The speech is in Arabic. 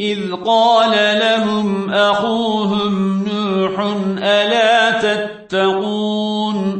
إذ قال لهم أخوهم نوح ألا تتقون